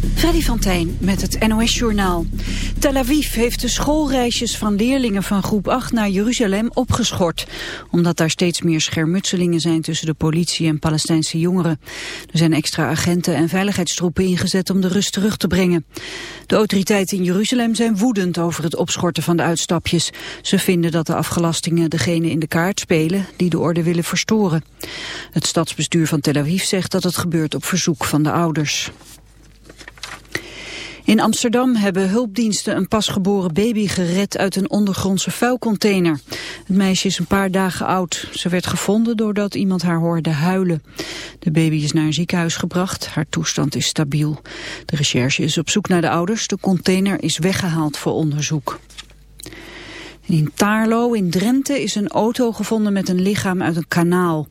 Freddy van met het NOS-journaal. Tel Aviv heeft de schoolreisjes van leerlingen van groep 8 naar Jeruzalem opgeschort. Omdat daar steeds meer schermutselingen zijn tussen de politie en Palestijnse jongeren. Er zijn extra agenten en veiligheidstroepen ingezet om de rust terug te brengen. De autoriteiten in Jeruzalem zijn woedend over het opschorten van de uitstapjes. Ze vinden dat de afgelastingen degene in de kaart spelen die de orde willen verstoren. Het stadsbestuur van Tel Aviv zegt dat het gebeurt op verzoek van de ouders. In Amsterdam hebben hulpdiensten een pasgeboren baby gered uit een ondergrondse vuilcontainer. Het meisje is een paar dagen oud. Ze werd gevonden doordat iemand haar hoorde huilen. De baby is naar een ziekenhuis gebracht. Haar toestand is stabiel. De recherche is op zoek naar de ouders. De container is weggehaald voor onderzoek. In Taarlo in Drenthe is een auto gevonden met een lichaam uit een kanaal.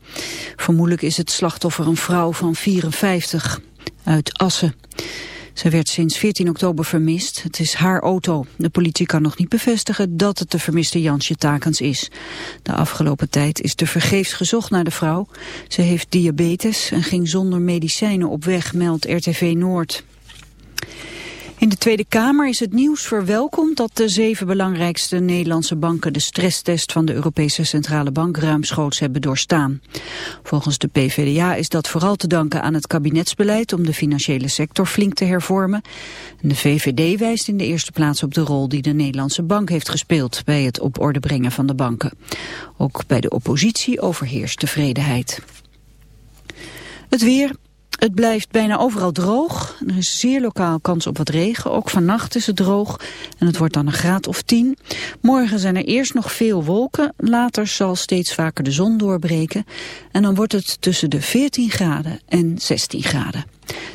Vermoedelijk is het slachtoffer een vrouw van 54 uit Assen. Zij werd sinds 14 oktober vermist. Het is haar auto. De politie kan nog niet bevestigen dat het de vermiste Jansje Takens is. De afgelopen tijd is er vergeefs gezocht naar de vrouw. Ze heeft diabetes en ging zonder medicijnen op weg, meldt RTV Noord. In de Tweede Kamer is het nieuws verwelkomd dat de zeven belangrijkste Nederlandse banken de stresstest van de Europese Centrale Bank ruimschoots hebben doorstaan. Volgens de PVDA is dat vooral te danken aan het kabinetsbeleid om de financiële sector flink te hervormen. de VVD wijst in de eerste plaats op de rol die de Nederlandse bank heeft gespeeld bij het op orde brengen van de banken. Ook bij de oppositie overheerst tevredenheid. Het weer, het blijft bijna overal droog. Er is zeer lokaal kans op wat regen. Ook vannacht is het droog en het wordt dan een graad of 10. Morgen zijn er eerst nog veel wolken. Later zal steeds vaker de zon doorbreken. En dan wordt het tussen de 14 graden en 16 graden.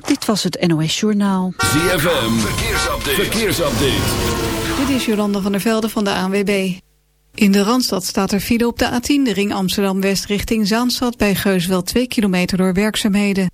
Dit was het NOS Journaal. ZFM, verkeersupdate. verkeersupdate. Dit is Jolanda van der Velde van de ANWB. In de Randstad staat er file op de A10, de ring Amsterdam-West richting Zaanstad... bij Geusveld 2 kilometer door werkzaamheden.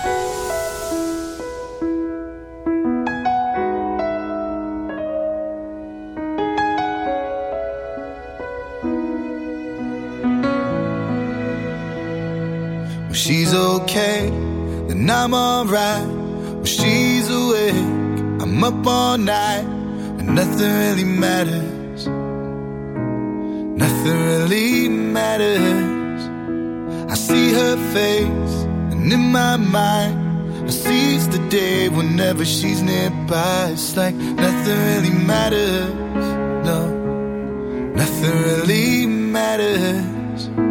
she's okay, then I'm alright. When she's awake, I'm up all night, and nothing really matters. Nothing really matters. I see her face, and in my mind, I seize the day whenever she's nearby. It's like nothing really matters. No, nothing really matters.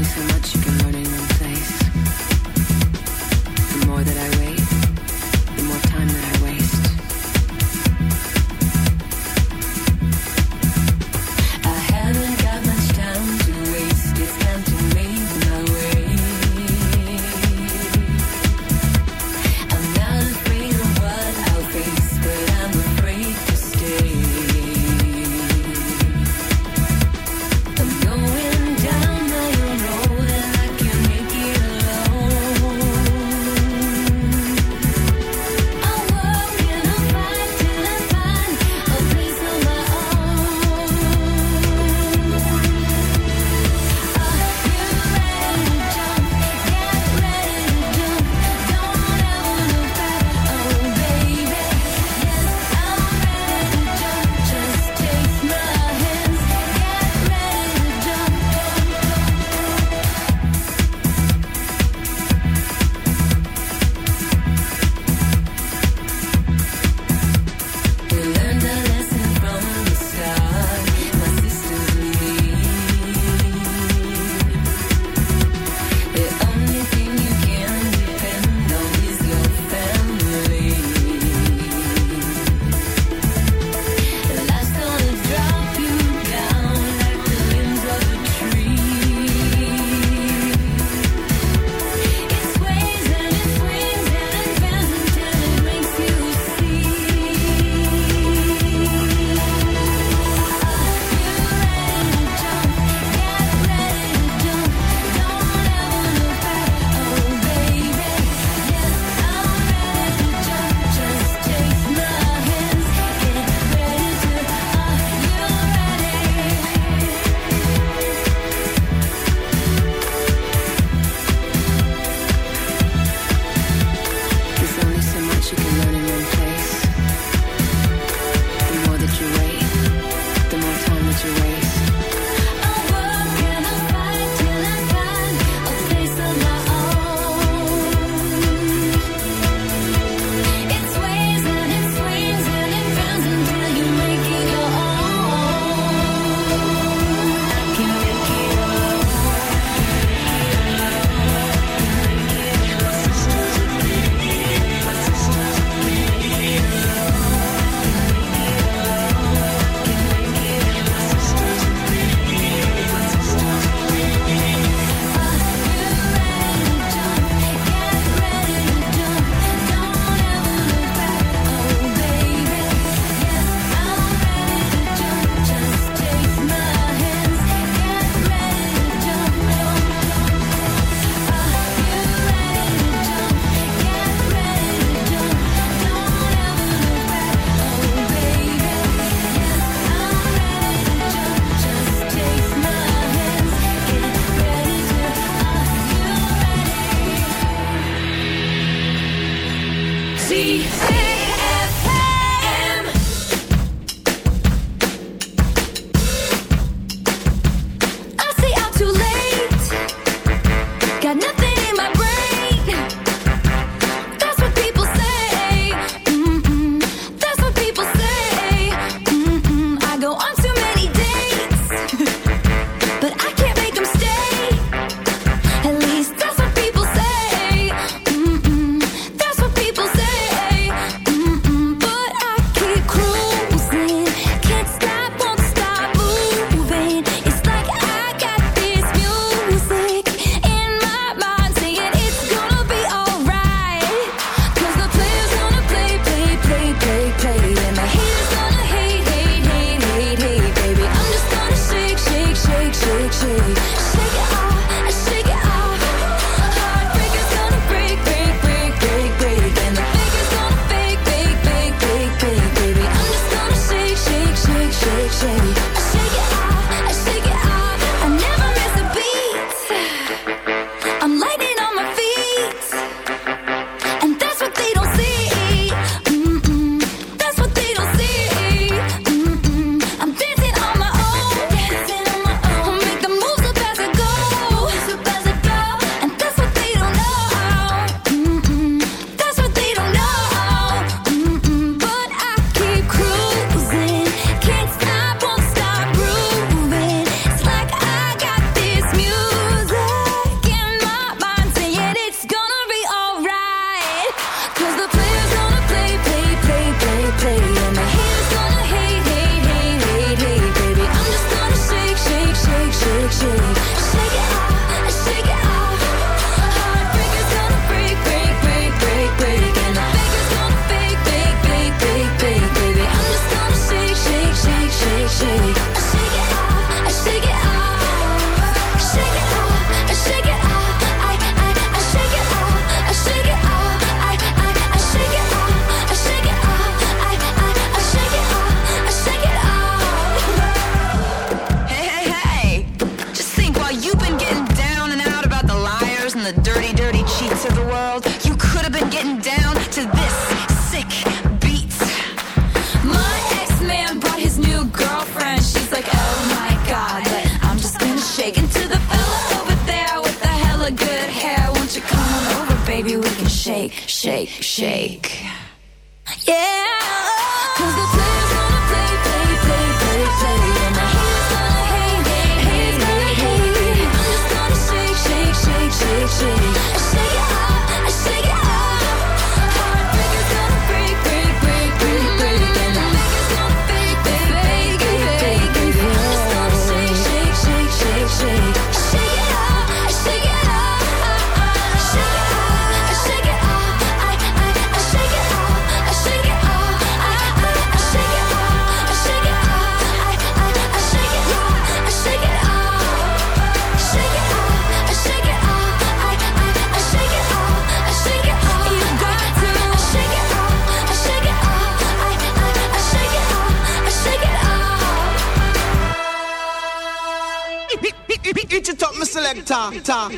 Only so much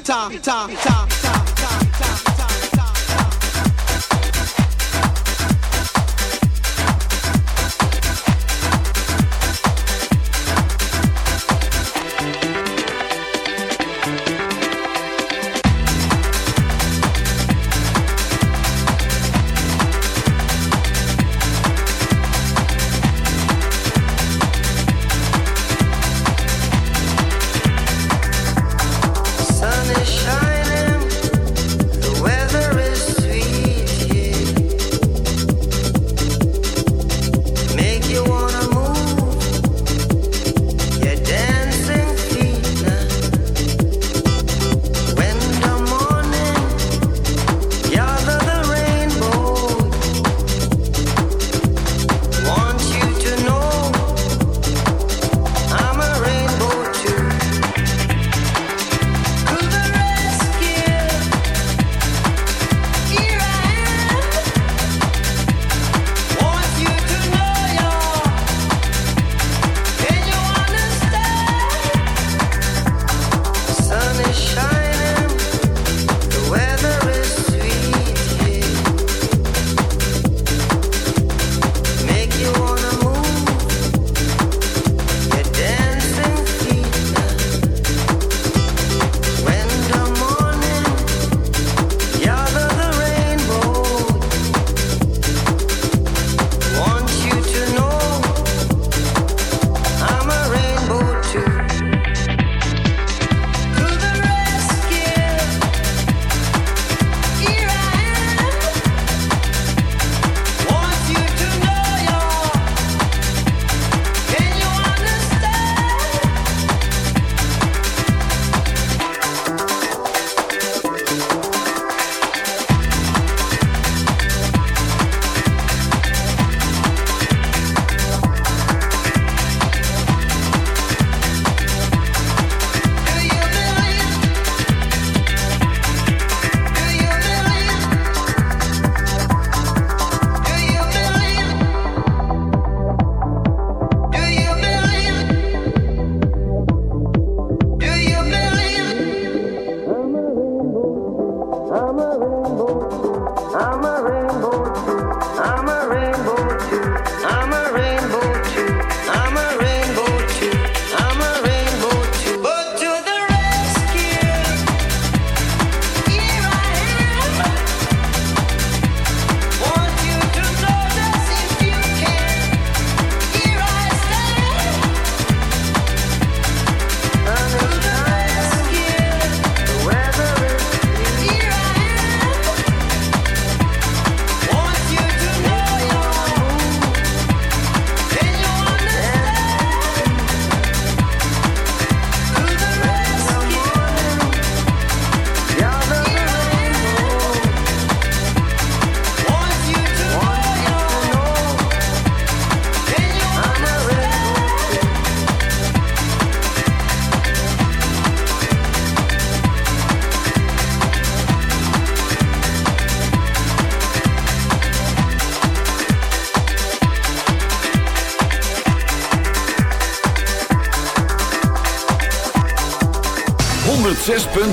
他他他。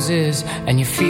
roses and you feel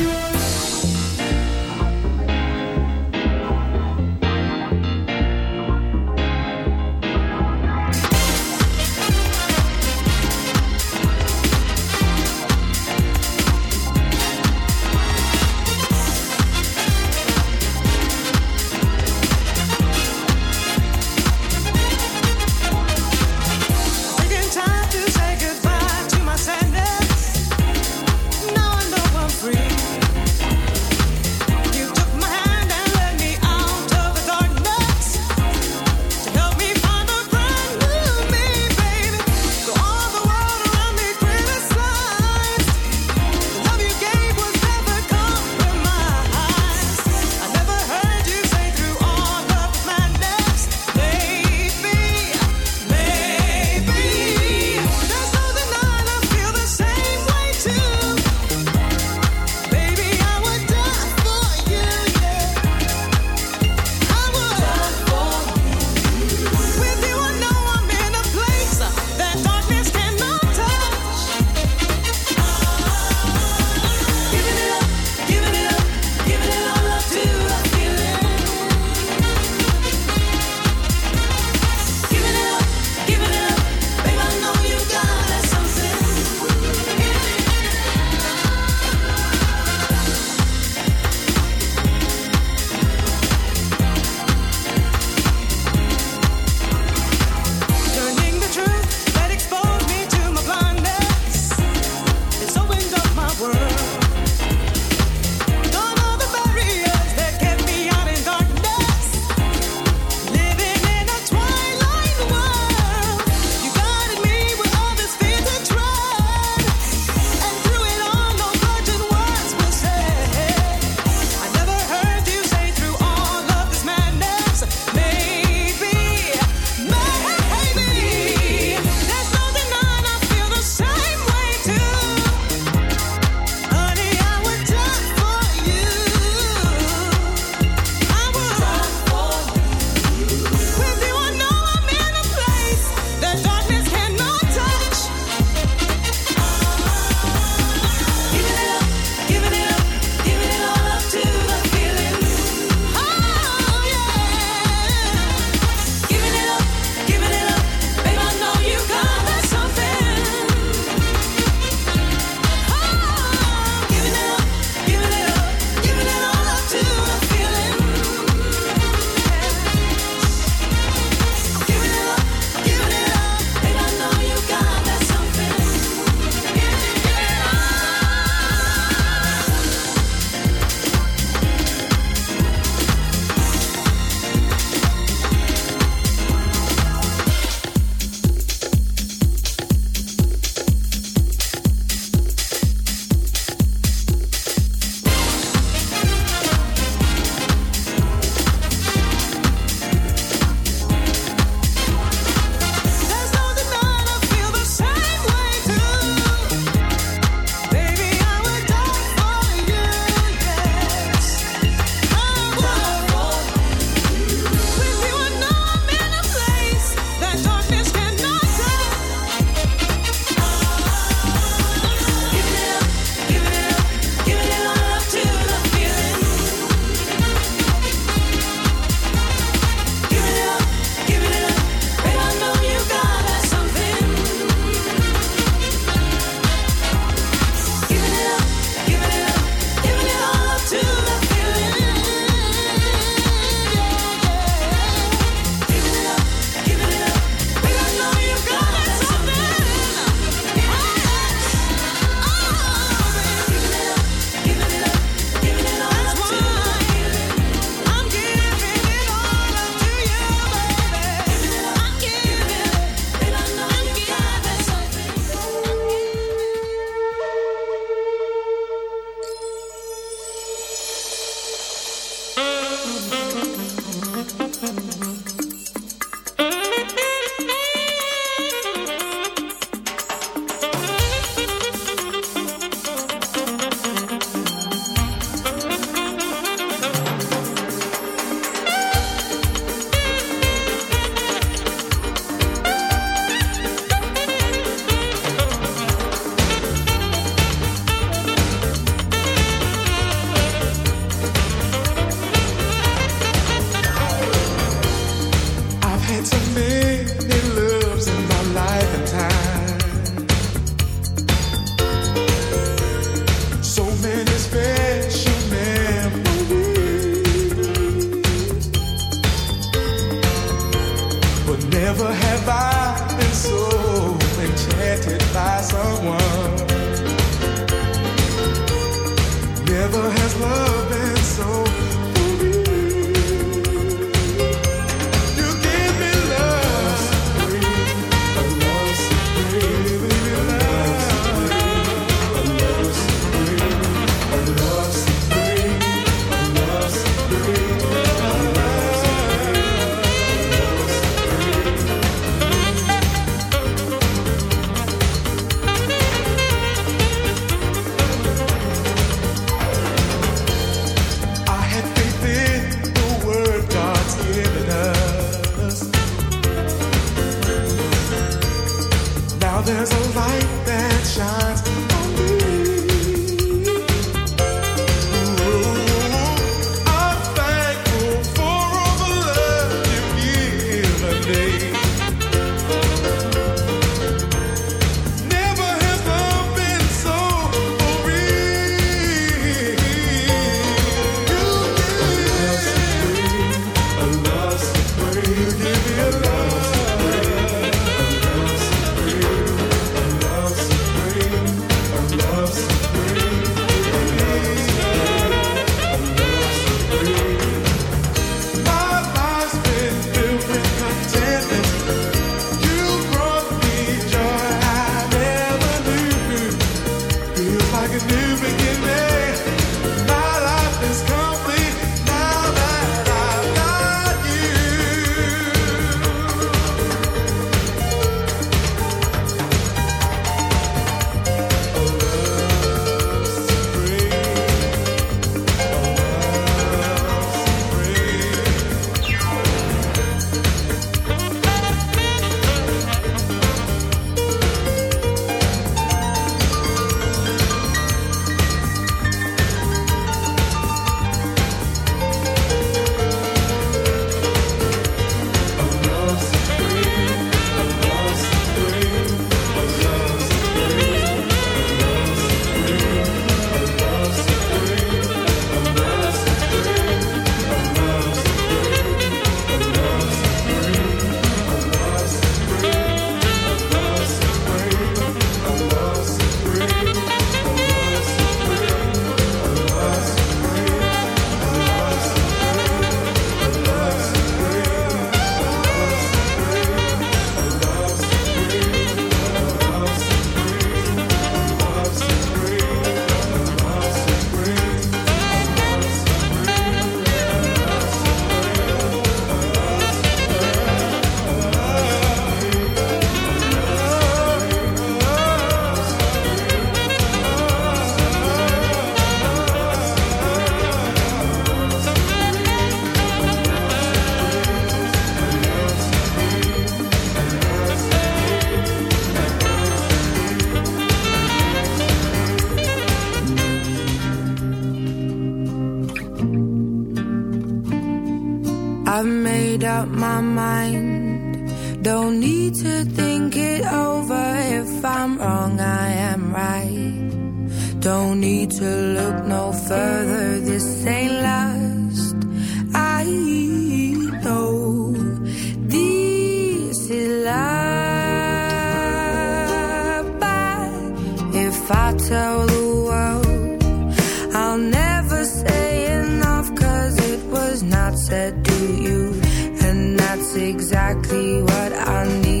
Exactly what I need